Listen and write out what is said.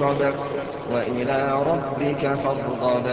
فانصب وإلى ربك فارغب.